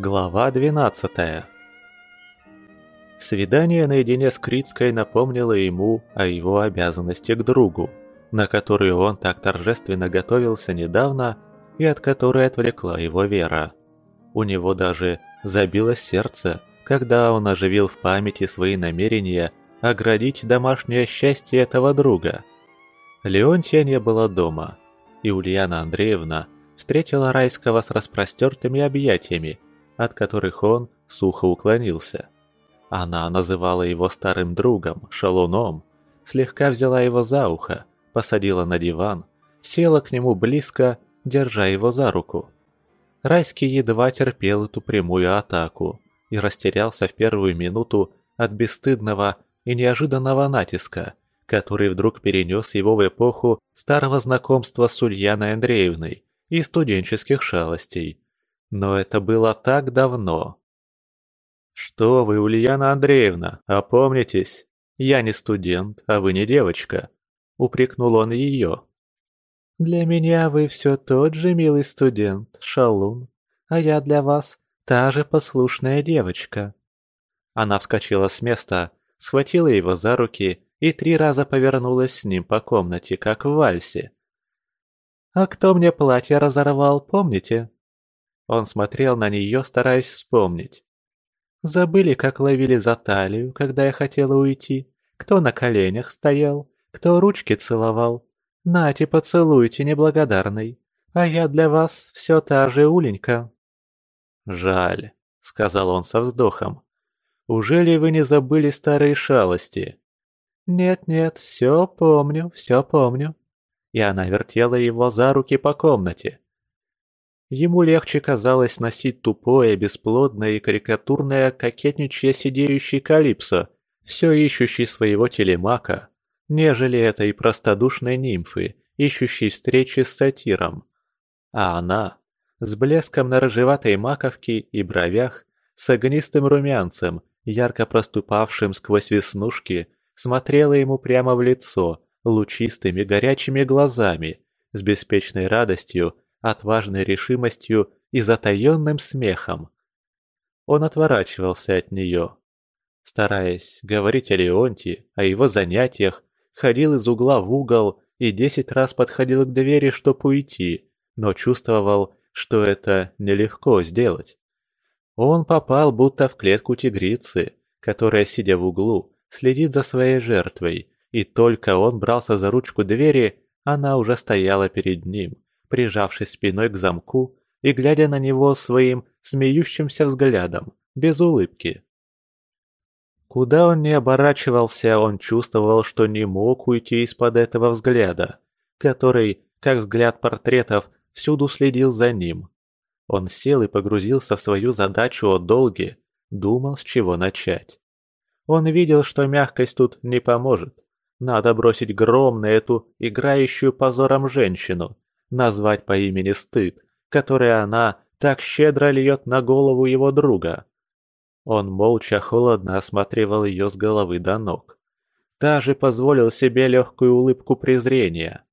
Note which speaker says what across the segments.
Speaker 1: Глава 12 Свидание наедине с Критской напомнило ему о его обязанности к другу, на которую он так торжественно готовился недавно и от которой отвлекла его вера. У него даже забилось сердце, когда он оживил в памяти свои намерения оградить домашнее счастье этого друга. Леонтия не было дома, и Ульяна Андреевна встретила Райского с распростертыми объятиями, от которых он сухо уклонился. Она называла его старым другом, шалуном, слегка взяла его за ухо, посадила на диван, села к нему близко, держа его за руку. Райский едва терпел эту прямую атаку и растерялся в первую минуту от бесстыдного и неожиданного натиска, который вдруг перенес его в эпоху старого знакомства с Ульяной Андреевной и студенческих шалостей. Но это было так давно. «Что вы, Ульяна Андреевна, опомнитесь! Я не студент, а вы не девочка!» — упрекнул он ее.
Speaker 2: «Для меня вы все тот же милый студент, шалун, а я для вас та же послушная девочка».
Speaker 1: Она вскочила с места, схватила его за руки и три раза повернулась с ним по комнате, как в вальсе.
Speaker 2: «А кто мне платье разорвал, помните?»
Speaker 1: Он смотрел на нее, стараясь вспомнить.
Speaker 2: Забыли, как ловили за талию, когда я хотела уйти? Кто на коленях стоял? Кто ручки целовал? Нате, поцелуйте, неблагодарный. А я для вас все та же Уленька.
Speaker 1: Жаль, сказал он со вздохом. Ужели вы не забыли старые шалости?
Speaker 2: Нет-нет, все помню, все помню.
Speaker 1: И она вертела его за руки по комнате. Ему легче казалось носить тупое, бесплодное и карикатурное кокетничье сидеющий калипсо, все ищущий своего телемака, нежели этой простодушной нимфы, ищущей встречи с сатиром. А она, с блеском на рыжеватой маковке и бровях, с огнистым румянцем, ярко проступавшим сквозь веснушки, смотрела ему прямо в лицо, лучистыми горячими глазами, с беспечной радостью, отважной решимостью и затаенным смехом. Он отворачивался от нее. Стараясь говорить о Леонте, о его занятиях, ходил из угла в угол и десять раз подходил к двери, чтобы уйти, но чувствовал, что это нелегко сделать. Он попал будто в клетку тигрицы, которая, сидя в углу, следит за своей жертвой, и только он брался за ручку двери, она уже стояла перед ним, прижавшись спиной к замку и глядя на него своим смеющимся взглядом, без улыбки. Куда он ни оборачивался, он чувствовал, что не мог уйти из-под этого взгляда, который, как взгляд портретов, всюду следил за ним. Он сел и погрузился в свою задачу о долге, думал, с чего начать. Он видел, что мягкость тут не поможет. Надо бросить гром на эту играющую позором женщину, назвать по имени стыд, который она так щедро льет на голову его друга. Он молча холодно осматривал ее с головы до ног. Даже позволил себе легкую улыбку презрения.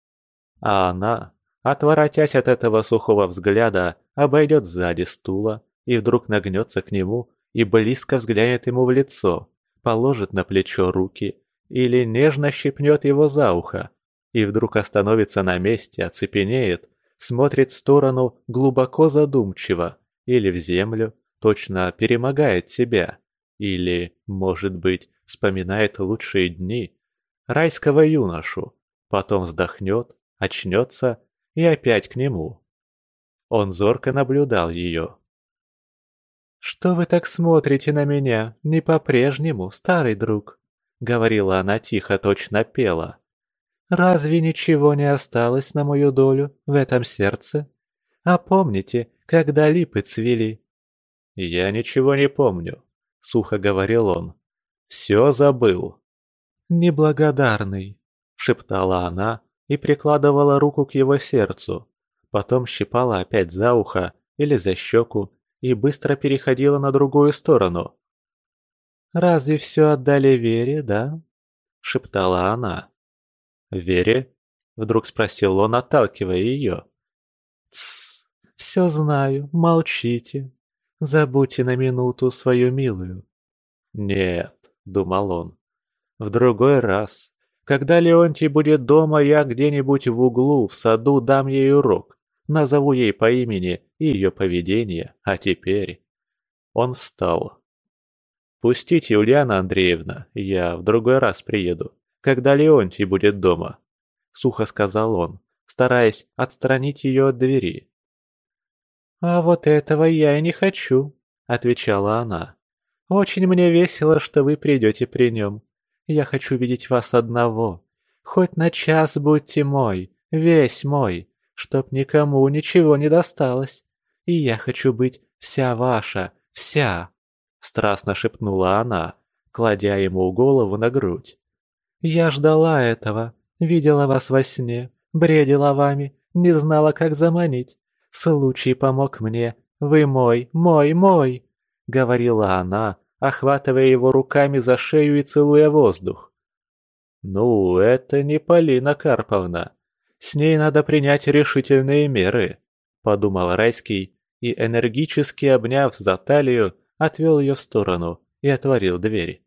Speaker 1: А она, отворотясь от этого сухого взгляда, обойдет сзади стула и вдруг нагнется к нему и близко взглянет ему в лицо, положит на плечо руки или нежно щипнет его за ухо, и вдруг остановится на месте, оцепенеет, смотрит в сторону глубоко задумчиво или в землю, точно перемогает себя, или, может быть, вспоминает лучшие дни, райского юношу, потом вздохнет, очнется и опять к нему. Он зорко наблюдал ее.
Speaker 2: «Что вы так смотрите на меня, не по-прежнему, старый друг?» — говорила она тихо, точно пела. Разве ничего не осталось на мою долю в этом сердце? А помните, когда липы цвели?»
Speaker 1: «Я ничего не помню», — сухо говорил он. «Все забыл».
Speaker 2: «Неблагодарный», — шептала она и прикладывала руку к его сердцу. Потом щипала опять за ухо или за щеку и быстро переходила на другую сторону. «Разве все отдали Вере, да?» — шептала она.
Speaker 1: «Вере?» — вдруг спросил он, отталкивая ее.
Speaker 2: «Тссс, все знаю, молчите. Забудьте на минуту свою милую».
Speaker 1: «Нет», — думал он, — «в другой раз. Когда Леонтий будет дома, я где-нибудь в углу, в саду дам ей урок, назову ей по имени и ее поведение, а теперь...» Он встал. «Пустите, Ульяна Андреевна, я в другой раз приеду, когда Леонтий будет дома», — сухо сказал он, стараясь отстранить ее от двери.
Speaker 2: «А вот этого я и не хочу», — отвечала она. «Очень мне весело, что вы придете при нем. Я хочу видеть вас одного. Хоть на час будьте мой, весь мой, чтоб никому ничего не досталось. И я хочу быть вся ваша, вся!» Страстно шепнула она, кладя ему голову на грудь. «Я ждала этого, видела вас во сне, бредила вами, не знала, как заманить. Случай помог мне. Вы мой, мой, мой!» — говорила она, охватывая его руками за шею и целуя воздух.
Speaker 1: «Ну, это не Полина Карповна. С ней надо принять решительные меры», — подумал Райский и, энергически обняв за талию, отвел ее в сторону и отворил дверь.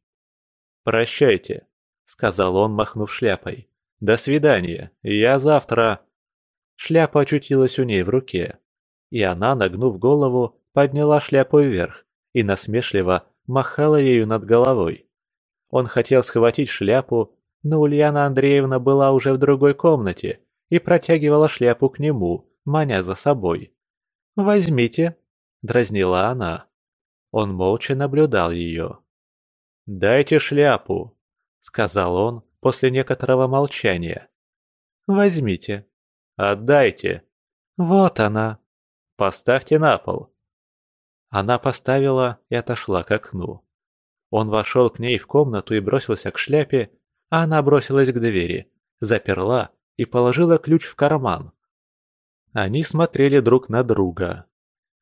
Speaker 1: «Прощайте», — сказал он, махнув шляпой. «До свидания. Я завтра...» Шляпа очутилась у ней в руке, и она, нагнув голову, подняла шляпу вверх и насмешливо махала ею над головой. Он хотел схватить шляпу, но Ульяна Андреевна была уже в другой комнате и протягивала шляпу к нему, маня за собой. «Возьмите», — дразнила она. Он молча наблюдал ее. «Дайте шляпу», — сказал он после некоторого молчания.
Speaker 2: «Возьмите»,
Speaker 1: «Отдайте!»
Speaker 2: «Вот она!»
Speaker 1: «Поставьте на пол!»
Speaker 2: Она поставила и отошла к окну. Он вошел к ней в комнату и бросился к шляпе, а она бросилась к двери, заперла и положила ключ в карман. Они смотрели друг на друга.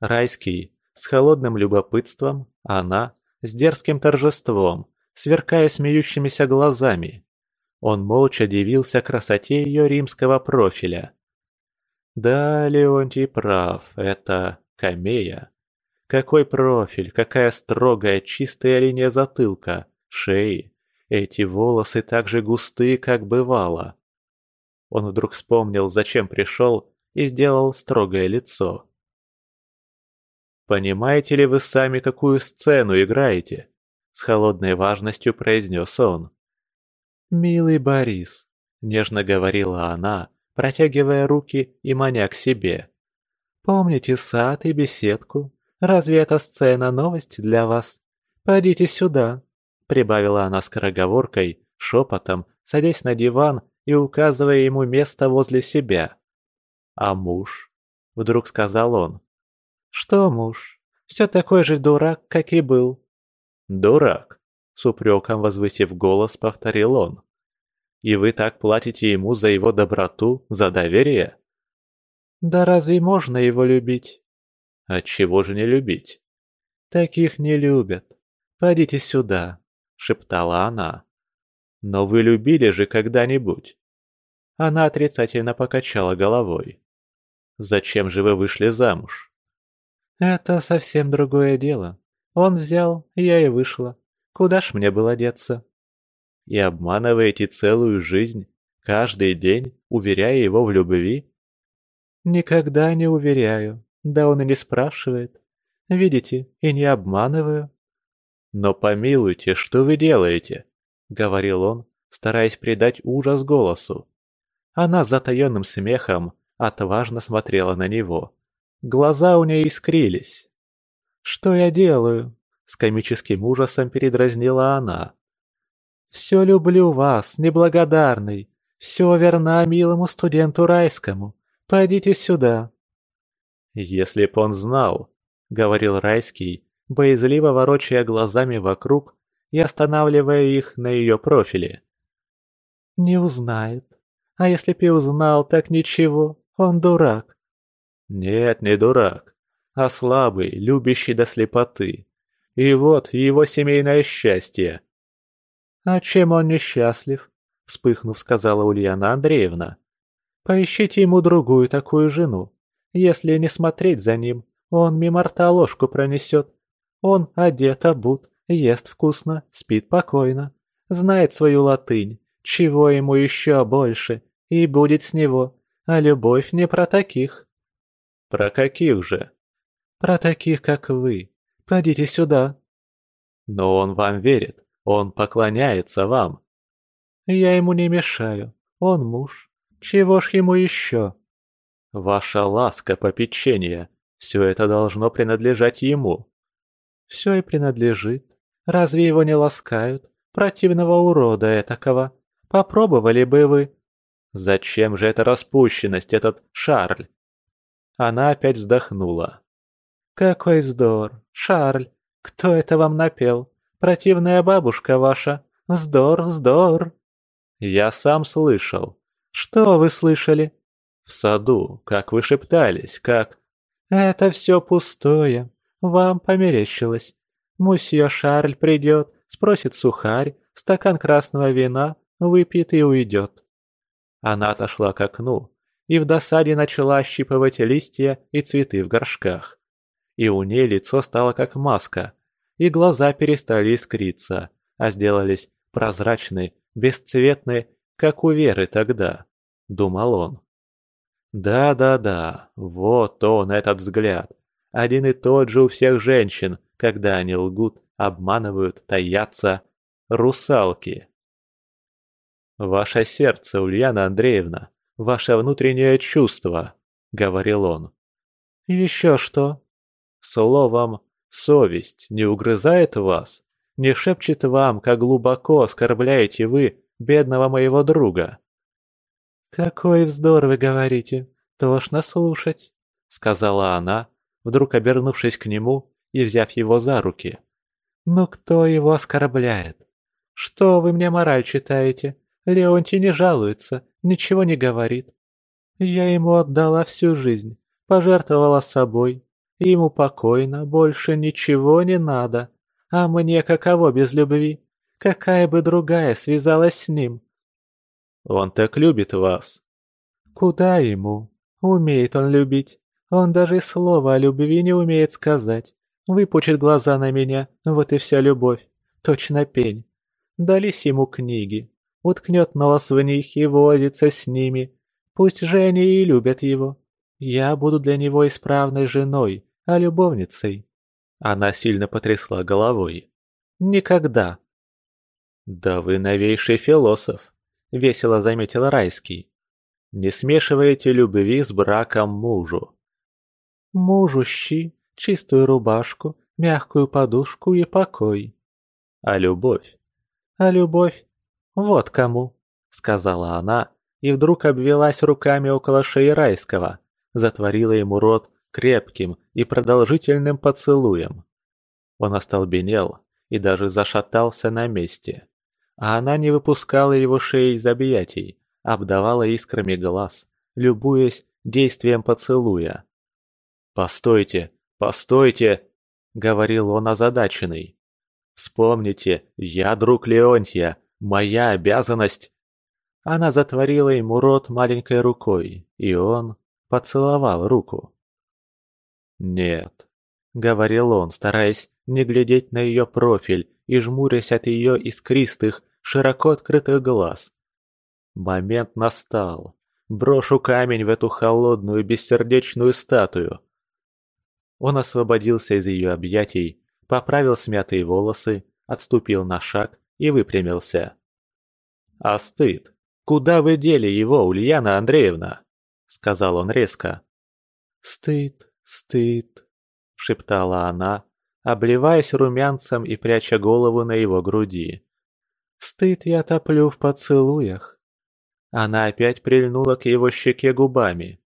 Speaker 2: Райский с холодным любопытством, она с дерзким торжеством, сверкая смеющимися глазами. Он молча дивился красоте ее римского профиля. Да, Леонтий прав, это камея. Какой профиль, какая строгая, чистая линия затылка, шеи. Эти волосы так же густые, как бывало. Он вдруг вспомнил, зачем пришел, и сделал строгое лицо. «Понимаете ли вы сами, какую сцену играете?» С холодной важностью произнес он. «Милый Борис», — нежно говорила она, протягивая руки и маня к себе. «Помните сад и беседку? Разве эта сцена новость для вас? Пойдите сюда!» Прибавила она скороговоркой, шепотом, садясь на диван и указывая ему место возле себя. «А муж?» — вдруг сказал он. «Что муж? Все такой же дурак, как и был».
Speaker 1: «Дурак?» — с упреком возвысив голос, повторил он. И вы так платите ему за его доброту, за доверие?
Speaker 2: Да разве можно его любить?
Speaker 1: Отчего же не любить?
Speaker 2: Таких не любят. Пойдите сюда, шептала она.
Speaker 1: Но вы любили же когда-нибудь?
Speaker 2: Она отрицательно покачала головой.
Speaker 1: Зачем же вы вышли замуж?
Speaker 2: Это совсем другое дело. Он взял, я и вышла. Куда ж мне было деться?
Speaker 1: и обманываете целую жизнь, каждый день, уверяя его в любви?
Speaker 2: Никогда не уверяю, да он и не спрашивает. Видите, и не обманываю.
Speaker 1: Но помилуйте, что вы делаете? Говорил он, стараясь придать ужас голосу. Она с затаенным смехом отважно смотрела на него. Глаза у нее искрились.
Speaker 2: «Что я делаю?» — с комическим ужасом передразнила она. Все люблю вас, неблагодарный. Все верна милому студенту райскому. Пойдите сюда.
Speaker 1: Если б он знал, — говорил райский, боязливо ворочая глазами вокруг и останавливая их на ее профиле.
Speaker 2: Не узнает. А если б и узнал, так ничего, он дурак.
Speaker 1: Нет, не дурак, а слабый, любящий до слепоты. И вот его семейное счастье.
Speaker 2: «А чем он несчастлив?» – вспыхнув, сказала Ульяна Андреевна. «Поищите ему другую такую жену. Если не смотреть за ним,
Speaker 1: Он мимо рта ложку пронесет. Он одет, обут, ест вкусно, спит покойно. Знает свою латынь, чего ему еще больше, и будет с него. А любовь не про таких.
Speaker 2: Про каких же?
Speaker 1: Про таких, как вы. Пойдите сюда.
Speaker 2: Но он вам верит, он поклоняется вам.
Speaker 1: Я ему не мешаю, он муж. Чего ж ему еще?
Speaker 2: Ваша ласка, попечение, все это должно принадлежать ему.
Speaker 1: Все и принадлежит. Разве его не ласкают? Противного урода этакого. Попробовали бы вы.
Speaker 2: Зачем же эта распущенность, этот Шарль? Она опять вздохнула.
Speaker 1: Какой вздор, Шарль. Кто это вам напел? Противная бабушка ваша. Вздор, вздор.
Speaker 2: Я сам слышал.
Speaker 1: Что вы слышали?
Speaker 2: В саду, как вы шептались, как...
Speaker 1: Это все пустое. Вам померещилось. Мусье Шарль придет, спросит сухарь, стакан красного вина, выпьет и уйдет.
Speaker 2: Она отошла к окну и в досаде начала ощипывать листья и цветы в горшках. И у ней лицо стало как маска, и глаза перестали искриться, а сделались прозрачные, бесцветные, как у Веры тогда, думал он. Да-да-да, вот он, этот взгляд. Один и тот же у всех женщин, когда они лгут, обманывают, таятся. Русалки. «Ваше сердце, Ульяна Андреевна, ваше внутреннее чувство», — говорил он.
Speaker 1: «Еще что?»
Speaker 2: Словом, совесть не угрызает вас, не шепчет вам, как глубоко оскорбляете вы бедного моего друга.
Speaker 1: «Какой вздор вы говорите! Тошно слушать!» — сказала она, вдруг обернувшись к нему и взяв его за руки. «Ну кто его оскорбляет? Что вы мне мораль читаете? Леонтий не жалуется, ничего не говорит. Я ему отдала всю жизнь, пожертвовала собой. Ему покойно, больше ничего не надо. А мне каково без любви? Какая бы другая связалась с ним?
Speaker 2: Он так любит вас.
Speaker 1: Куда ему? Умеет он любить. Он даже слова о любви не умеет сказать. Выпучит глаза на меня, вот и вся любовь. Точно пень. Дались ему книги. Уткнет нос в них и возится с ними. Пусть же они и любят его. Я буду для него исправной женой, а любовницей.
Speaker 2: Она сильно потрясла головой.
Speaker 1: Никогда.
Speaker 2: Да вы новейший философ. — весело заметил Райский. «Не смешивайте любви с браком мужу».
Speaker 1: «Мужу щи, чистую рубашку, мягкую подушку и покой».
Speaker 2: «А любовь?»
Speaker 1: «А любовь? Вот кому», — сказала она, и вдруг обвелась руками около шеи Райского, затворила ему рот крепким и продолжительным поцелуем. Он остолбенел и даже зашатался на месте а она не выпускала его шеи из объятий, обдавала искрами глаз, любуясь действием поцелуя. «Постойте, постойте!» — говорил он озадаченный. «Вспомните, я друг Леонтия, моя обязанность...» Она затворила ему рот маленькой рукой, и он поцеловал руку. «Нет», — говорил он, стараясь не глядеть на ее профиль и жмурясь от ее искристых, широко открытых глаз. Момент настал. Брошу камень в эту холодную, бессердечную статую. Он освободился из ее объятий, поправил смятые волосы, отступил на шаг и выпрямился. «А стыд? Куда вы дели его, Ульяна Андреевна?» — сказал он резко. «Стыд, стыд», — шептала она, обливаясь румянцем и пряча голову на его груди. Стыд я топлю в поцелуях.
Speaker 2: Она опять прильнула к его щеке губами.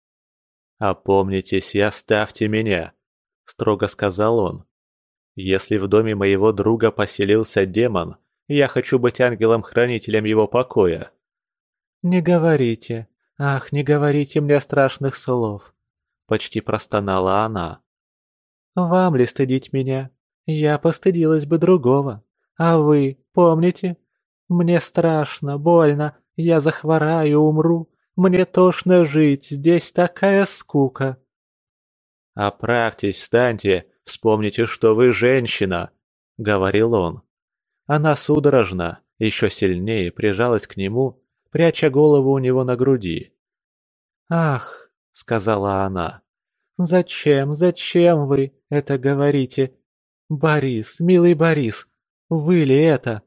Speaker 2: «Опомнитесь и оставьте меня», — строго сказал он. «Если в доме моего друга поселился демон, я хочу быть ангелом-хранителем его покоя».
Speaker 1: «Не говорите, ах, не говорите мне страшных слов», — почти простонала она. «Вам ли стыдить меня? Я постыдилась бы другого. А вы помните, мне страшно, больно, я захвораю, умру. Мне тошно жить, здесь такая скука. «Оправьтесь, встаньте, вспомните, что вы женщина», — говорил он. Она судорожно, еще сильнее прижалась к нему, пряча голову у него на груди.
Speaker 2: «Ах», — сказала она, — «зачем, зачем вы это говорите? Борис, милый Борис, вы ли это?»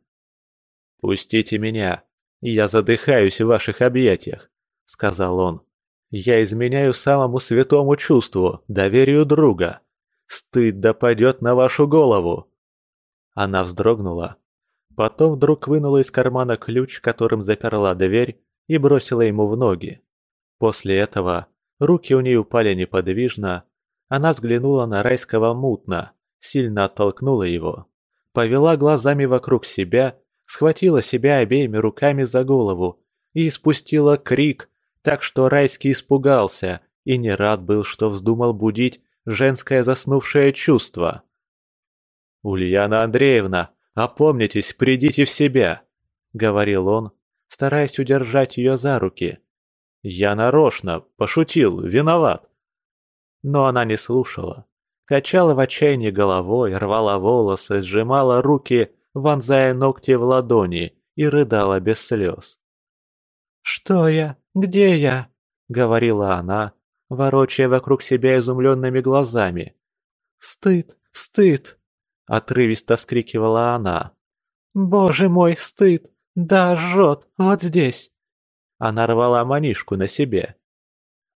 Speaker 1: «Пустите меня, я задыхаюсь в ваших объятиях», — сказал он. «Я изменяю самому святому чувству, доверию друга. Стыд да падет на вашу голову!» Она вздрогнула. Потом вдруг вынула из кармана ключ, которым заперла дверь, и бросила ему в ноги. После этого руки у нее упали неподвижно, она взглянула на райского мутно, сильно оттолкнула его, повела глазами вокруг себя, схватила себя обеими руками за голову и испустила крик, так что Райский испугался и не рад был, что вздумал будить женское заснувшее чувство. «Ульяна Андреевна, опомнитесь, придите в себя!» — говорил он, стараясь удержать ее за руки. «Я нарочно, пошутил, виноват!» Но она не слушала. Качала в отчаянии головой, рвала волосы, сжимала руки, вонзая ногти в ладони и рыдала без слез.
Speaker 2: «Что я? Где я?» — говорила она, ворочая вокруг себя изумленными глазами. «Стыд! Стыд!» — отрывисто вскрикивала она. «Боже мой, стыд! Да, жжет! Вот здесь!»
Speaker 1: Она рвала манишку на себе.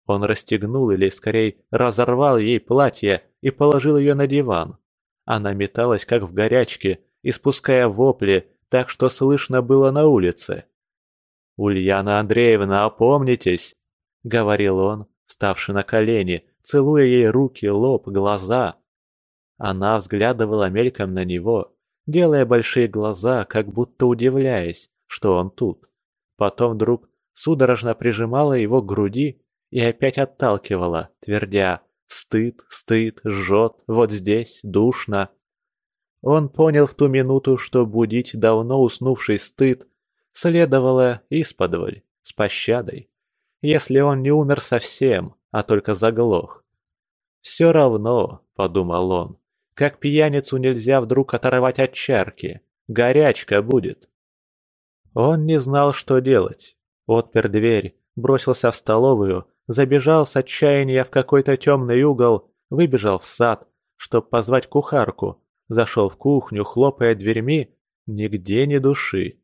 Speaker 1: Он расстегнул или, скорее, разорвал ей платье и положил ее на диван. Она металась, как в горячке, испуская вопли, так что слышно было на улице. «Ульяна Андреевна, опомнитесь!» — говорил он, вставший на колени, целуя ей руки, лоб, глаза. Она взглядывала мельком на него, делая большие глаза, как будто удивляясь, что он тут. Потом вдруг судорожно прижимала его к груди и опять отталкивала, твердя «Стыд, стыд, жжет, вот здесь, душно». Он понял в ту минуту, что будить давно уснувший стыд следовало исподволь, с пощадой если он не умер совсем, а только заглох. «Все равно», — подумал он, — «как пьяницу нельзя вдруг оторвать от чарки, горячка будет». Он не знал, что делать. Отпер дверь, бросился в столовую, забежал с отчаяния в какой-то темный угол, выбежал в сад, чтоб позвать кухарку, зашел в кухню, хлопая дверьми, нигде ни души.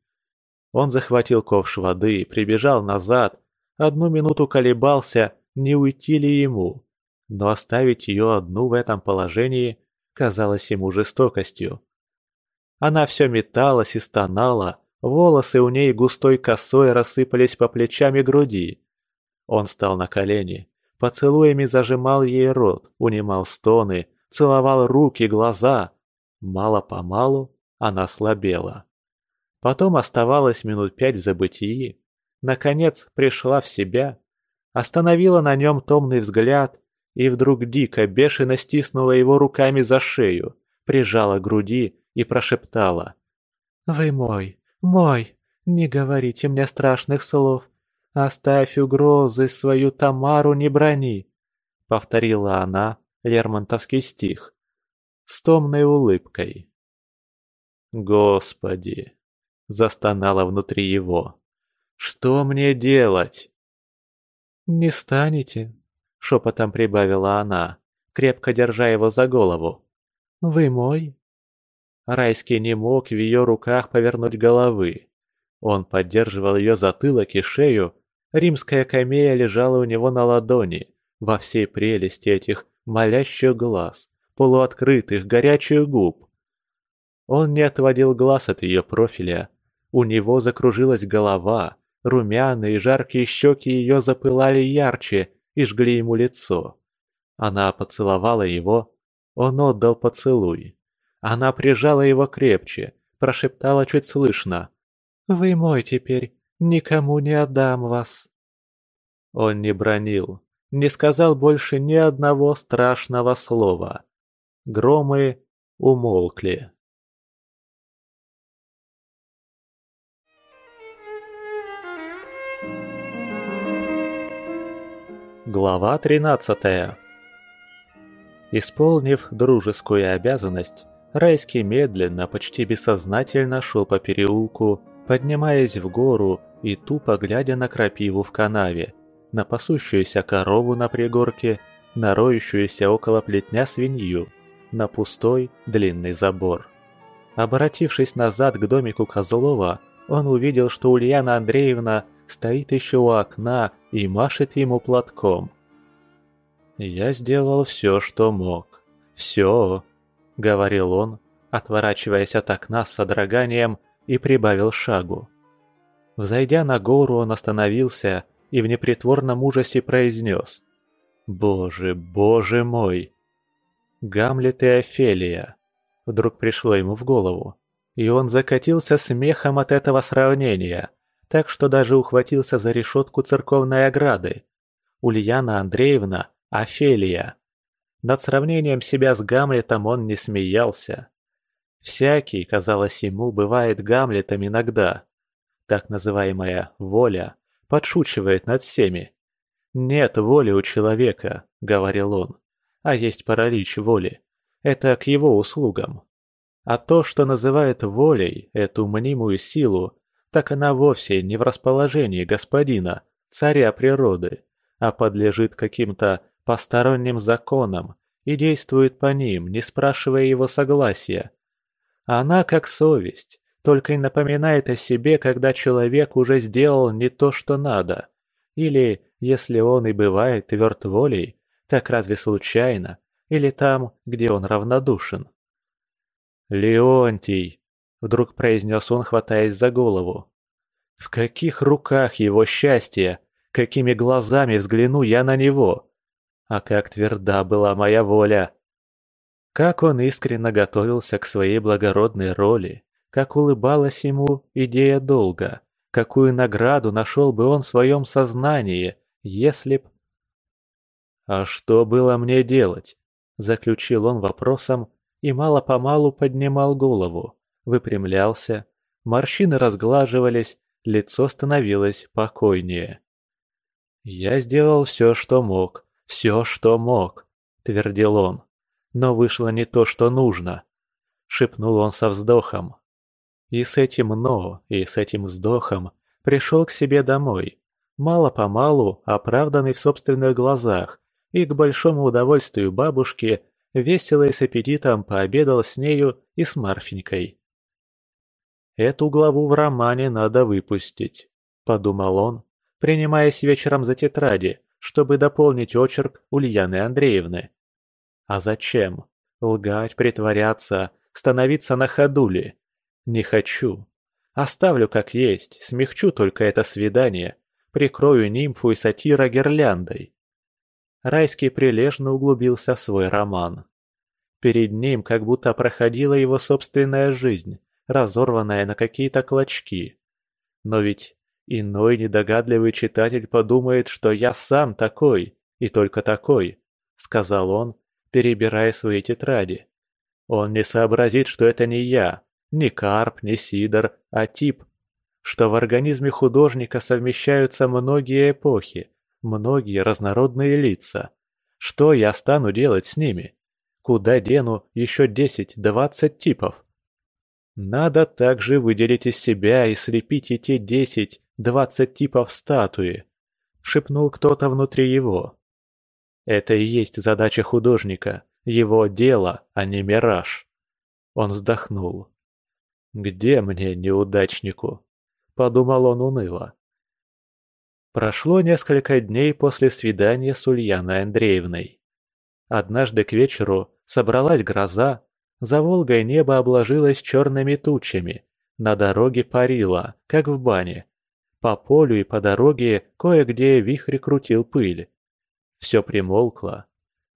Speaker 1: Он захватил ковш воды, прибежал назад, Одну минуту колебался, не уйти ли ему, но оставить ее одну в этом положении казалось ему жестокостью. Она все металась и стонала, волосы у ней густой косой рассыпались по плечам и груди. Он встал на колени, поцелуями зажимал ей рот, унимал стоны, целовал руки, глаза. Мало-помалу она слабела. Потом оставалось минут пять в забытии, наконец пришла в себя, остановила на нем томный взгляд и вдруг дико, бешено стиснула его руками за шею, прижала к груди и прошептала.
Speaker 2: «Вы мой, мой, не говорите мне страшных слов, оставь угрозы свою Тамару не брони», — повторила она Лермонтовский стих с томной улыбкой.
Speaker 1: «Господи!» — застонала внутри его. Что мне делать?»
Speaker 2: «Не станете», — шепотом прибавила она, крепко держа его за голову. «Вы мой?»
Speaker 1: Райский не мог в ее руках повернуть головы. Он поддерживал ее затылок и шею. Римская камея лежала у него на ладони, во всей прелести этих молящих глаз, полуоткрытых, горячих губ. Он не отводил глаз от ее профиля. У него закружилась голова, Румяные жаркие щеки ее запылали ярче и жгли ему лицо. Она поцеловала его, он отдал поцелуй. Она прижала его крепче, прошептала чуть слышно.
Speaker 2: «Вы мой теперь, никому не отдам вас».
Speaker 1: Он не бронил, не сказал больше ни одного страшного слова. Громы умолкли. Глава 13 Исполнив дружескую обязанность, Райский медленно, почти бессознательно шел по переулку, поднимаясь в гору и тупо глядя на крапиву в канаве, на пасущуюся корову на пригорке, на роющуюся около плетня свинью, на пустой длинный забор. Обратившись назад к домику Козлова, он увидел, что Ульяна Андреевна стоит еще у окна и машет ему платком. «Я сделал все, что мог. Все!» — говорил он, отворачиваясь от окна с содроганием и прибавил шагу. Взойдя на гору, он остановился и в непритворном ужасе произнес «Боже, боже мой!» Гамлет и Офелия. Вдруг пришло ему в голову. И он закатился смехом от этого сравнения, так что даже ухватился за решетку церковной ограды. Ульяна Андреевна – Офелия. Над сравнением себя с Гамлетом он не смеялся. Всякий, казалось ему, бывает Гамлетом иногда. Так называемая «воля» подшучивает над всеми. «Нет воли у человека», — говорил он, — «а есть паралич воли. Это к его услугам». А то, что называют волей, эту мнимую силу, так она вовсе не в расположении господина, царя природы, а подлежит каким-то посторонним законам и действует по ним, не спрашивая его согласия. Она как совесть, только и напоминает о себе, когда человек уже сделал не то, что надо. Или, если он и бывает тверд волей, так разве случайно, или там, где он равнодушен. «Леонтий!» — вдруг произнес он, хватаясь за голову. «В каких руках его счастье? Какими глазами взгляну я на него? А как тверда была моя воля!» Как он искренне готовился к своей благородной роли, как улыбалась ему идея долга, какую награду нашел бы он в своем сознании, если б... «А что было мне делать?» – заключил он вопросом, и мало-помалу поднимал голову, выпрямлялся, морщины разглаживались, лицо становилось покойнее. «Я сделал все, что мог, все, что мог», — твердил он. «Но вышло не то, что нужно», — шепнул он со вздохом. И с этим «но», и с этим вздохом пришел к себе домой, мало-помалу оправданный в собственных глазах, и к большому удовольствию бабушки весело и с аппетитом пообедал с нею и с Марфенькой. «Эту главу в романе надо выпустить», — подумал он, принимаясь вечером за тетради, чтобы дополнить очерк Ульяны Андреевны. «А зачем? Лгать, притворяться, становиться на ходули? Не хочу. Оставлю как есть, смягчу только это свидание, прикрою нимфу и сатира гирляндой. Райский прилежно углубился в свой роман. Перед ним как будто проходила его собственная жизнь, разорванная на какие-то клочки. Но ведь иной недогадливый читатель подумает, что я сам такой, и только такой, сказал он, перебирая свои тетради. Он не сообразит, что это не я, не Карп, не Сидор, а тип, что в организме художника совмещаются многие эпохи, многие разнородные лица. Что я стану делать с ними? Куда дену еще десять-двадцать типов? Надо также выделить из себя и слепить и те десять-двадцать типов статуи, шепнул кто-то внутри его. Это и есть задача художника, его дело, а не мираж. Он вздохнул. «Где мне, неудачнику?» – подумал он уныло. Прошло несколько дней после свидания с Ульяной Андреевной. Однажды к вечеру собралась гроза, за Волгой небо обложилось черными тучами, на дороге парило, как в бане. По полю и по дороге кое-где вихрь крутил пыль. Все примолкло.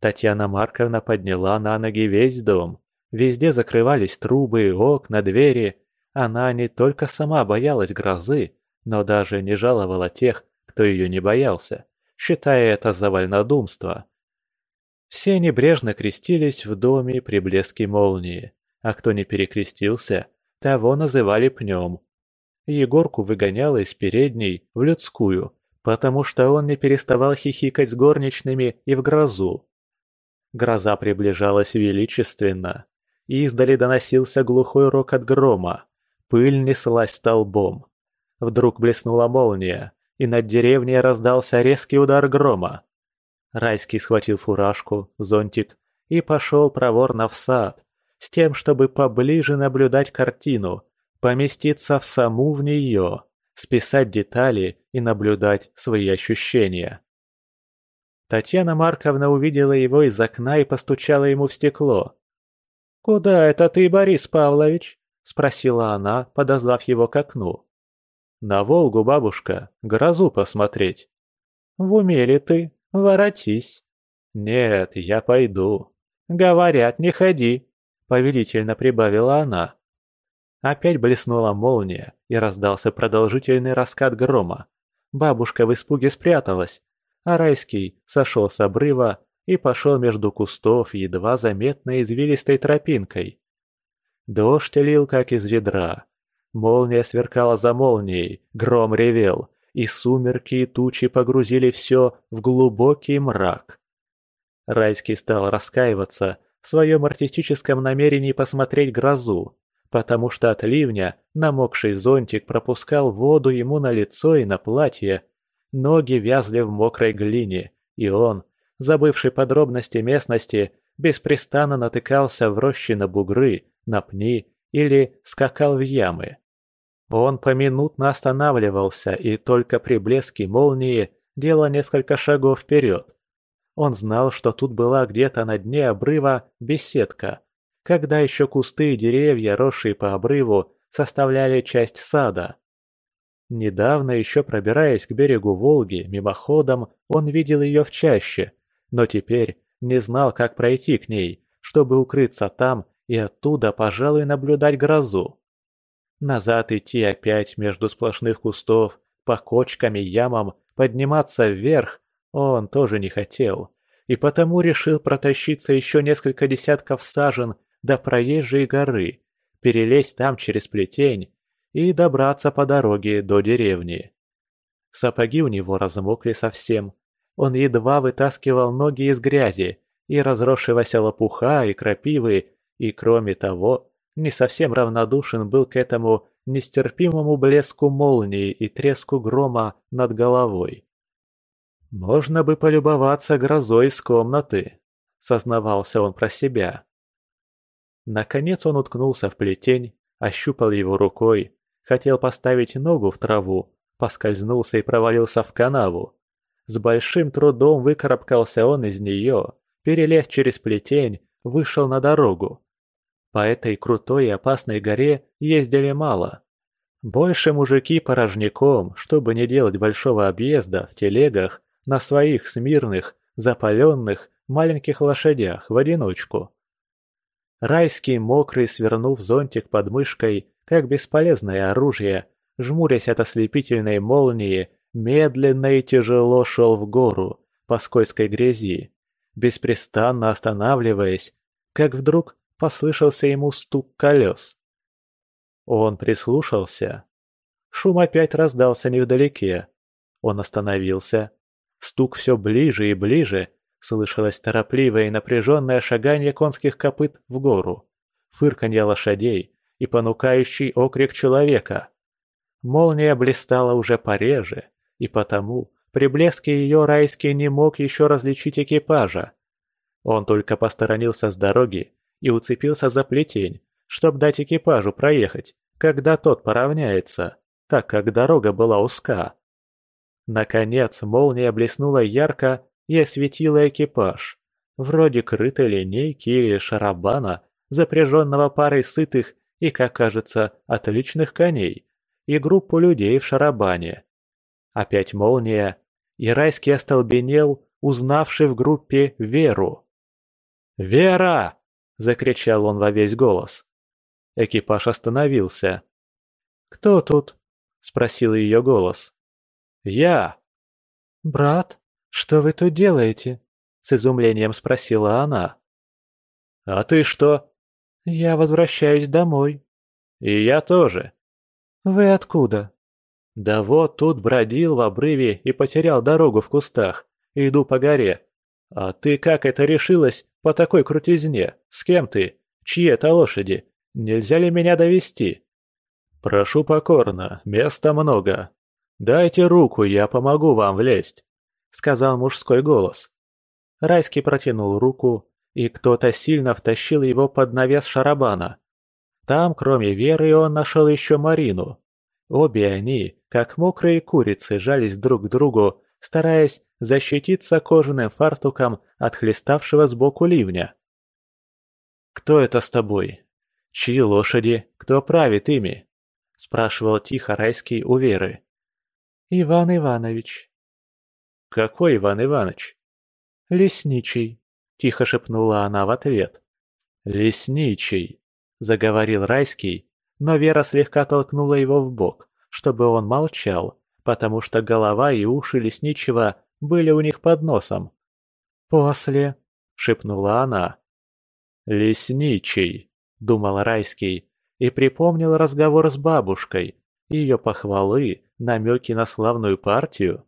Speaker 1: Татьяна Марковна подняла на ноги весь дом. Везде закрывались трубы, окна, двери. Она не только сама боялась грозы, но даже не жаловала тех, кто ее не боялся, считая это за вольнодумство. Все небрежно крестились в доме при блеске молнии, а кто не перекрестился, того называли пнем. Егорку выгоняла из передней в людскую, потому что он не переставал хихикать с горничными и в грозу. Гроза приближалась величественно. Издали доносился глухой рокот грома. Пыль неслась столбом. Вдруг блеснула молния, и над деревней раздался резкий удар грома. Райский схватил фуражку, зонтик и пошел проворно в сад, с тем, чтобы поближе наблюдать картину, поместиться в саму в нее, списать детали и наблюдать свои ощущения. Татьяна Марковна увидела его из окна и постучала ему в стекло. «Куда это ты, Борис Павлович?» – спросила она, подозвав его к окну. «На Волгу, бабушка, грозу посмотреть». «В уме ли ты? Воротись». «Нет, я пойду». «Говорят, не ходи», – повелительно прибавила она. Опять блеснула молния, и раздался продолжительный раскат грома. Бабушка в испуге спряталась, а Райский сошел с обрыва и пошел между кустов едва заметной извилистой тропинкой. Дождь лил, как из ведра. Молния сверкала за молнией, гром ревел, и сумерки и тучи погрузили все в глубокий мрак. Райский стал раскаиваться в своем артистическом намерении посмотреть грозу, потому что от ливня намокший зонтик пропускал воду ему на лицо и на платье, ноги вязли в мокрой глине, и он, забывший подробности местности, беспрестанно натыкался в рощи на бугры, на пни или скакал в ямы. Он поминутно останавливался и только при блеске молнии делал несколько шагов вперед. Он знал, что тут была где-то на дне обрыва беседка, когда еще кусты и деревья, росшие по обрыву, составляли часть сада. Недавно, еще пробираясь к берегу Волги, мимоходом, он видел ее в чаще, но теперь не знал, как пройти к ней, чтобы укрыться там и оттуда, пожалуй, наблюдать грозу. Назад идти опять между сплошных кустов, по кочкам и ямам, подниматься вверх он тоже не хотел, и потому решил протащиться еще несколько десятков сажен до проезжей горы, перелезть там через плетень и добраться по дороге до деревни. Сапоги у него размокли совсем. Он едва вытаскивал ноги из грязи и разросшегося лопуха и крапивы, и, кроме того, не совсем равнодушен был к этому нестерпимому блеску молнии и треску грома над головой. «Можно бы полюбоваться грозой из комнаты», — сознавался он про себя. Наконец он уткнулся в плетень, ощупал его рукой, хотел поставить ногу в траву, поскользнулся и провалился в канаву. С большим трудом выкарабкался он из нее, перелез через плетень, вышел на дорогу. По этой крутой и опасной горе ездили мало. Больше мужики порожняком, чтобы не делать большого объезда в телегах, на своих смирных, запаленных, маленьких лошадях в одиночку. Райский, мокрый, свернув зонтик под мышкой, как бесполезное оружие, жмурясь от ослепительной молнии, медленно и тяжело шел в гору по скользкой грязи, беспрестанно останавливаясь, как вдруг послышался ему стук колес. Он прислушался. Шум опять раздался невдалеке. Он остановился. Стук все ближе и ближе, Слышалось торопливое и напряженное шагание конских копыт в гору, фырканье лошадей и понукающий окрик человека. Молния блистала уже пореже, и потому при блеске ее Райский не мог еще различить экипажа. Он только посторонился с дороги и уцепился за плетень, чтобы дать экипажу проехать, когда тот поравняется, так как дорога была узка. Наконец молния блеснула ярко и осветила экипаж, вроде крытой линейки или шарабана, запряженного парой сытых и, как кажется, отличных коней, и группу людей в шарабане. Опять молния, и Райский остолбенел, узнавший в группе Веру. «Вера!» – закричал он во весь голос. Экипаж остановился. «Кто тут?» – спросил ее голос. «Я!» «Брат?» «Что вы тут делаете?» – с изумлением спросила она. «А ты что?» «Я возвращаюсь домой». «И я тоже». «Вы откуда?» «Да вот тут бродил в обрыве и потерял дорогу в кустах. Иду по горе. А ты как это решилась по такой крутизне? С кем ты? Чьи это лошади? Нельзя ли меня довести? Прошу покорно, места много. Дайте руку, я помогу вам влезть, сказал мужской голос. Райский протянул руку, и кто-то сильно втащил его под навес шарабана. Там, кроме Веры, он нашел еще Марину. Обе они, как мокрые курицы, жались друг к другу, стараясь защититься кожаным фартуком от хлеставшего сбоку ливня. «Кто это с тобой? Чьи лошади? Кто правит ими?» – спрашивал тихо Райский у Веры.
Speaker 2: «Иван Иванович».
Speaker 1: «Какой Иван Иванович?»
Speaker 2: «Лесничий», – тихо шепнула она в ответ.
Speaker 1: «Лесничий», – заговорил Райский, но Вера слегка толкнула его в бок, чтобы он молчал, потому что голова и уши лесничего были у них под носом.
Speaker 2: «После», — шепнула она.
Speaker 1: «Лесничий», — думал Райский, и припомнил разговор с бабушкой, ее похвалы, намеки на славную партию.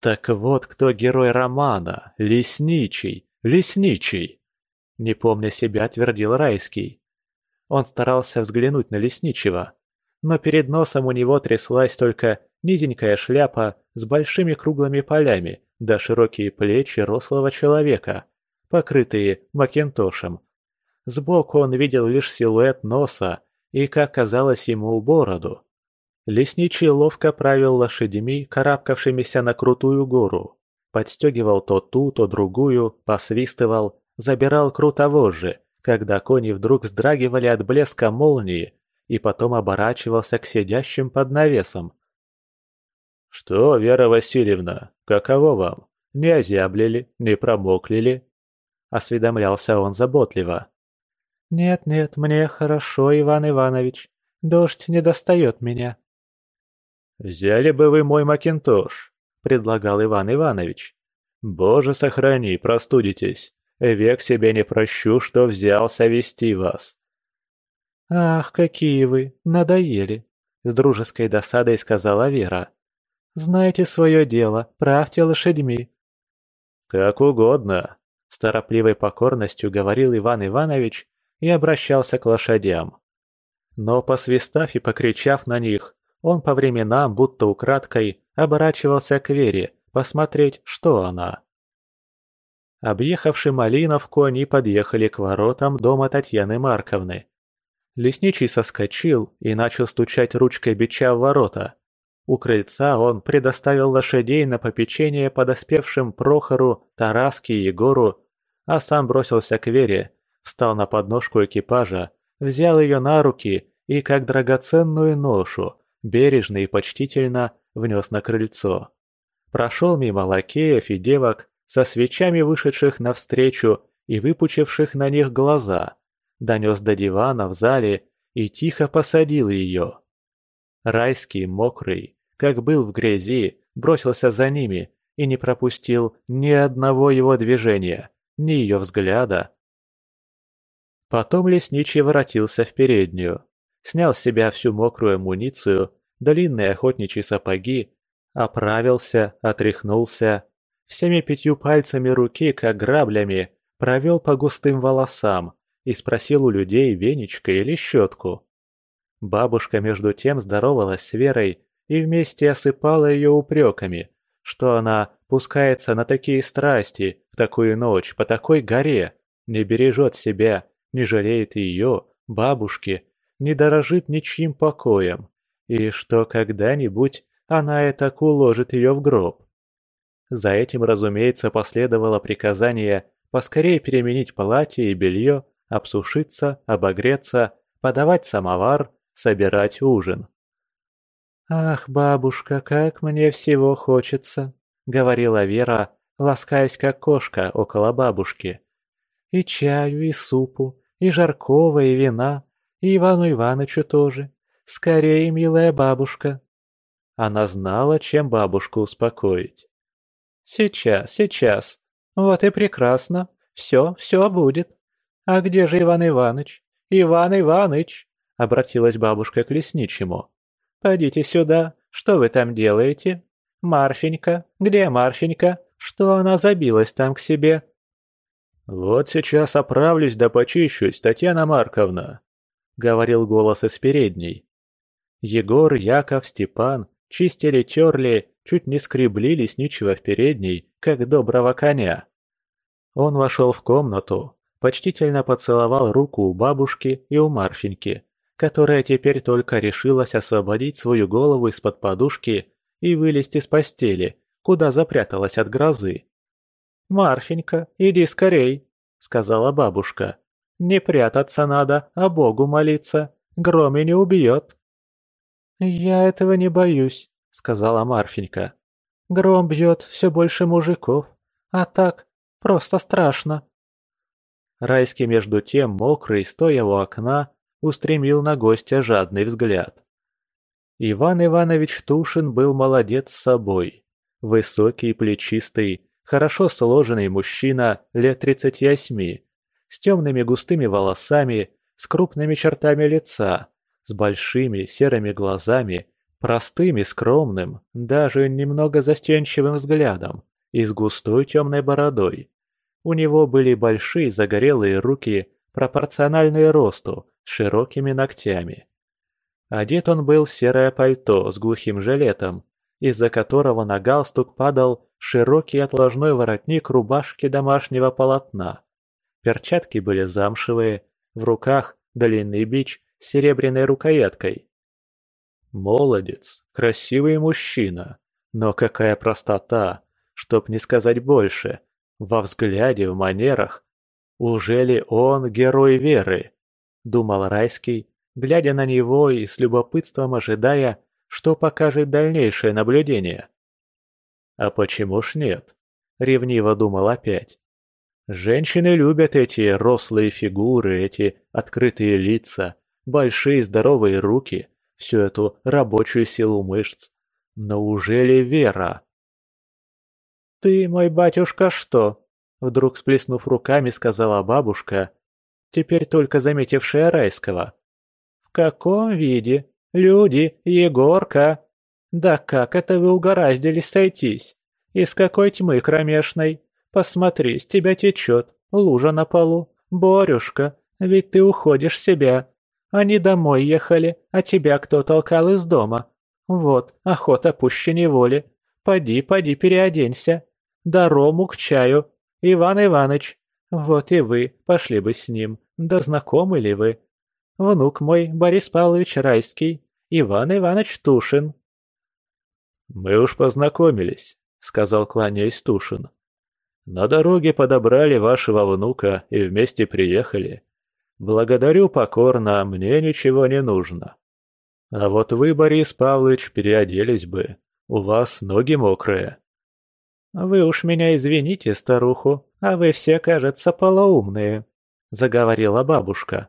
Speaker 1: Так вот кто герой романа, Лесничий, Лесничий. Не помня себя, твердил Райский. Он старался взглянуть на Лесничего, но перед носом у него тряслась только низенькая шляпа с большими круглыми полями да широкие плечи рослого человека, покрытые макинтошем. Сбоку он видел лишь силуэт носа и, как казалось ему, бороду. Лесничий ловко правил лошадьми, карабкавшимися на крутую гору. Подстегивал то ту, то другую, посвистывал, забирал круто вожжи, когда кони вдруг вздрагивали от блеска молнии, и потом оборачивался к сидящим под навесом. «Что, Вера Васильевна, каково вам? Не озябли ли, не промокли ли?» Осведомлялся он заботливо.
Speaker 2: «Нет-нет, мне хорошо, Иван Иванович. Дождь не достает меня».
Speaker 1: «Взяли бы вы мой макинтош», — предлагал Иван Иванович. «Боже, сохрани, простудитесь. Век себе не прощу, что взялся вести вас».
Speaker 2: «Ах, какие вы, надоели», — с дружеской досадой сказала Вера. Знаете свое дело, правьте лошадьми».
Speaker 1: «Как угодно», — с торопливой покорностью говорил Иван Иванович и обращался к лошадям. Но, посвистав и покричав на них, он по временам, будто украдкой, оборачивался к Вере, посмотреть, что она. Объехавши Малиновку, они подъехали к воротам дома Татьяны Марковны. Лесничий соскочил и начал стучать ручкой бича в ворота. У крыльца он предоставил лошадей на попечение подоспевшим Прохору, Тараске и Егору, а сам бросился к Вере, встал на подножку экипажа, взял ее на руки и, как драгоценную ношу, бережно и почтительно внес на крыльцо. Прошел мимо лакеев и девок, со свечами вышедших навстречу и выпучивших на них глаза, донес до дивана в зале и тихо посадил ее. Райский, мокрый, как был в грязи, бросился за ними и не пропустил ни одного его движения, ни ее взгляда. Потом лесничий воротился в переднюю, снял с себя всю мокрую амуницию, длинные охотничьи сапоги, оправился, отряхнулся, всеми пятью пальцами руки, как граблями, провел по густым волосам и спросил у людей веничка или щетку. Бабушка между тем здоровалась с Верой и вместе осыпала ее упреками, что она пускается на такие страсти в такую ночь по такой горе, не бережет себя, не жалеет ее, бабушки, не дорожит ничьим покоем, и что когда-нибудь она и так уложит ее в гроб. За этим, разумеется, последовало приказание поскорее переменить платье и белье, обсушиться, обогреться, подавать самовар, собирать ужин.
Speaker 2: «Ах, бабушка, как мне всего хочется!» — говорила Вера, ласкаясь как кошка около бабушки. «И чаю, и супу, и жаркого, и вина, и Ивану Ивановичу тоже. Скорее, милая бабушка!»
Speaker 1: Она знала, чем бабушку успокоить.
Speaker 2: «Сейчас, сейчас. Вот и прекрасно. Все, все будет. А где же Иван Иванович? Иван Иванович!» — обратилась бабушка к лесничему. «Подите сюда. Что вы там делаете? Марфенька? Где Марфенька? Что она забилась там к себе?»
Speaker 1: «Вот сейчас оправлюсь да почищусь, Татьяна Марковна», — говорил голос из передней. Егор, Яков, Степан чистили-терли, чуть не скребли лесничего в передней, как доброго коня. Он вошел в комнату, почтительно поцеловал руку у бабушки и у Марфеньки, которая теперь только решилась освободить свою голову из-под подушки и вылезти с постели, куда запряталась от грозы. «Марфенька, иди скорей», — сказала бабушка. «Не прятаться надо, а Богу молиться. Громи не убьет». «Я этого не боюсь», — сказала Марфенька. «Гром бьет все больше мужиков, а так просто страшно». Райский между тем, мокрый, стоя у окна, устремил на гостя жадный взгляд. Иван Иванович Тушин был молодец с собой. Высокий, плечистый, хорошо сложенный мужчина лет тридцати восьми, с темными густыми волосами, с крупными чертами лица, с большими серыми глазами, простым и скромным, даже немного застенчивым взглядом и с густой темной бородой. У него были большие загорелые руки, пропорциональные росту, с широкими ногтями. Одет он был в серое пальто с глухим жилетом, из-за которого на галстук падал широкий отложной воротник рубашки домашнего полотна. Перчатки были замшевые, в руках длинный бич с серебряной рукояткой. Молодец, красивый мужчина, но какая простота, чтоб не сказать больше, во взгляде, в манерах. Уже ли он герой веры? Думал Райский, глядя на него и с любопытством ожидая, что покажет дальнейшее наблюдение. А почему ж нет? Ревниво думал опять. Женщины любят эти рослые фигуры, эти открытые лица, большие здоровые руки, всю эту рабочую силу мышц. Но уже ли Вера? «Ты, мой батюшка, что?» Вдруг сплеснув руками, сказала бабушка, теперь только заметившая Райского. «В каком виде? Люди, Егорка! Да как это вы угораздились сойтись? Из какой тьмы кромешной? Посмотри, с тебя течет, лужа на полу. Борюшка, ведь ты уходишь себя. Они домой ехали, а тебя кто толкал из дома? Вот, охота пуще неволи. Поди, поди, переоденься. Да рому к чаю. Иван Иваныч, вот и вы пошли бы с ним. Да знакомы ли вы? Внук мой, Борис Павлович Райский, Иван Иванович Тушин. «Мы уж познакомились», — сказал, кланяясь Тушин. «На дороге подобрали вашего внука и вместе приехали. Благодарю покорно, мне ничего не нужно. А вот вы, Борис Павлович, переоделись бы. У вас ноги мокрые.
Speaker 2: Вы уж меня извините, старуху, а вы все, кажется, полоумные, заговорила бабушка.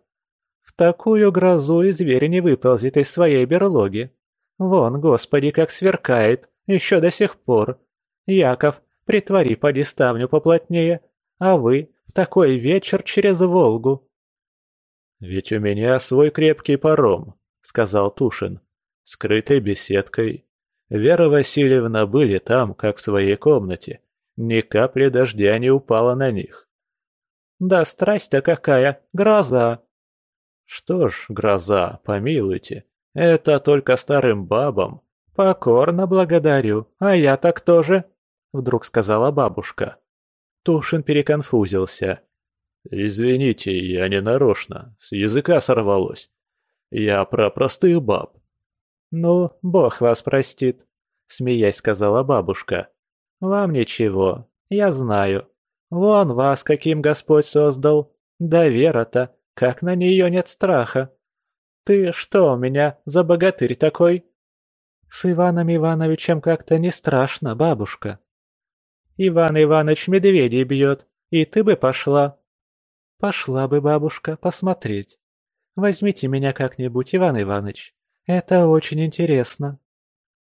Speaker 2: В такую грозу и зверь не выползет из своей берлоги. Вон, господи, как сверкает, еще до сих пор. Яков, притвори поди ставню поплотнее, а вы в такой вечер через Волгу.
Speaker 1: «Ведь у меня свой крепкий паром», — сказал Тушин, — «скрытой беседкой. Вера Васильевна были там, как в своей комнате. Ни капли дождя не упало на них».
Speaker 2: «Да страсть-то какая! Гроза!»
Speaker 1: «Что ж, гроза, помилуйте, это только старым бабам».
Speaker 2: «Покорно благодарю, а я так тоже», — вдруг сказала бабушка.
Speaker 1: Тушин переконфузился. «Извините, я не нарочно, с языка сорвалось. Я про простых баб».
Speaker 2: «Ну, бог вас простит», — смеясь сказала бабушка. «Вам ничего, я знаю. Вон вас каким Господь создал. Да вера-то, как на нее нет страха. Ты что у меня за богатырь такой?» «С Иваном Ивановичем как-то не страшно, бабушка». «Иван Иванович медведей бьет, и ты бы пошла», Пошла бы бабушка посмотреть. Возьмите меня как-нибудь, Иван Иванович. Это очень интересно.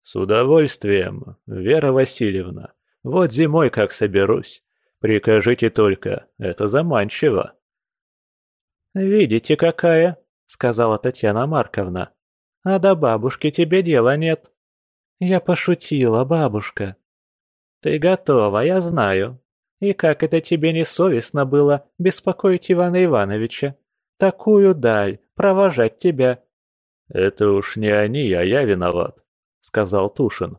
Speaker 1: С удовольствием, Вера Васильевна. Вот зимой как соберусь. Прикажите только, это заманчиво.
Speaker 2: Видите, какая, сказала Татьяна Марковна. А до бабушки тебе дела нет. Я пошутила, бабушка. Ты готова, я знаю.
Speaker 1: И как это тебе не совестно было беспокоить Ивана Ивановича? Такую даль, провожать тебя!»
Speaker 2: «Это уж не они, а я виноват», — сказал Тушин.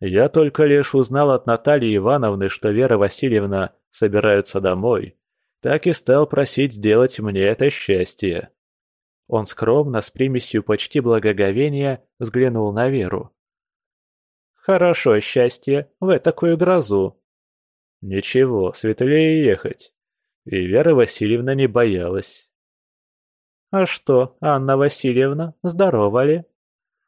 Speaker 2: «Я только лишь узнал от Натальи Ивановны, что Вера Васильевна собираются домой. Так и стал просить сделать мне это счастье».
Speaker 1: Он скромно, с примесью почти благоговения, взглянул на Веру. «Хорошо счастье, в такую грозу»,
Speaker 2: Ничего, светлее ехать. И Вера Васильевна не боялась.
Speaker 1: А что, Анна Васильевна, здорова ли?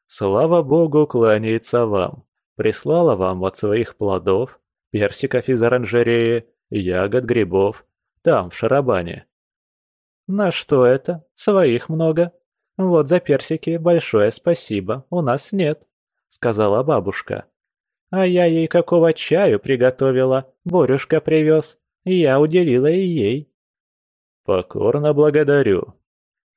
Speaker 2: Слава богу, кланяется вам. Прислала вам от своих плодов, персиков из оранжереи, ягод, грибов. Там, в шарабане.
Speaker 1: На что это? Своих много. Вот за персики большое спасибо, у нас нет, сказала бабушка. А я ей какого чаю приготовила, Борюшка привез. Я уделила и ей.
Speaker 2: Покорно благодарю.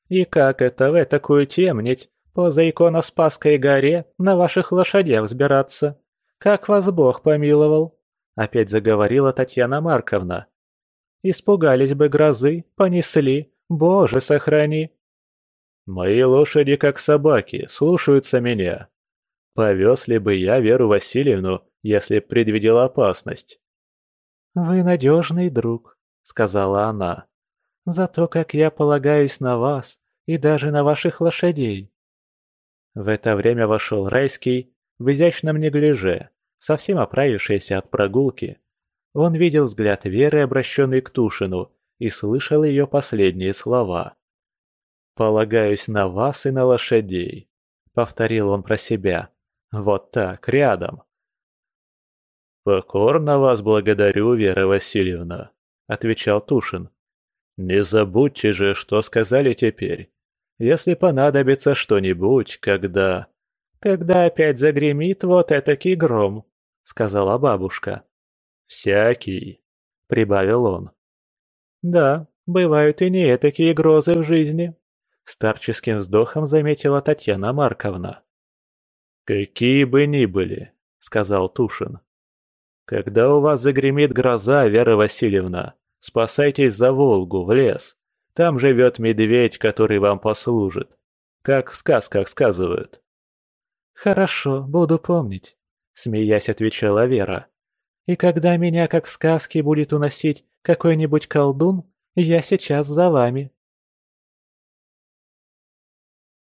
Speaker 1: И как это в такую темнить, по Заиконо-Спасской горе на ваших лошадях взбираться? Как вас Бог помиловал? Опять заговорила Татьяна Марковна. Испугались бы грозы, понесли. Боже, сохрани.
Speaker 2: Мои лошади, как собаки, слушаются меня. Повез ли бы я Веру Васильевну, если предвидел опасность?
Speaker 1: «Вы надежный друг», — сказала она. «Зато как я полагаюсь на вас и даже на ваших лошадей». В это время вошел Райский в изящном неглиже, совсем оправившийся от прогулки. Он видел взгляд Веры, обращенный к Тушину, и слышал ее последние слова. «Полагаюсь на вас и на лошадей», — повторил он про себя. Вот так, рядом.
Speaker 2: «Покорно вас благодарю, Вера Васильевна», — отвечал Тушин. «Не забудьте же, что сказали теперь. Если понадобится что-нибудь, когда...»
Speaker 1: «Когда опять загремит вот этакий гром», — сказала бабушка.
Speaker 2: «Всякий», — прибавил он.
Speaker 1: «Да, бывают и не этакие грозы в жизни», — старческим вздохом заметила Татьяна Марковна.
Speaker 2: «Какие бы ни были», — сказал Тушин. «Когда у вас загремит гроза, Вера Васильевна, спасайтесь за Волгу, в лес. Там живет медведь, который вам послужит. Как в сказках сказывают».
Speaker 1: «Хорошо, буду помнить», — смеясь отвечала Вера. «И когда меня, как в сказке, будет уносить какой-нибудь колдун, я сейчас за вами».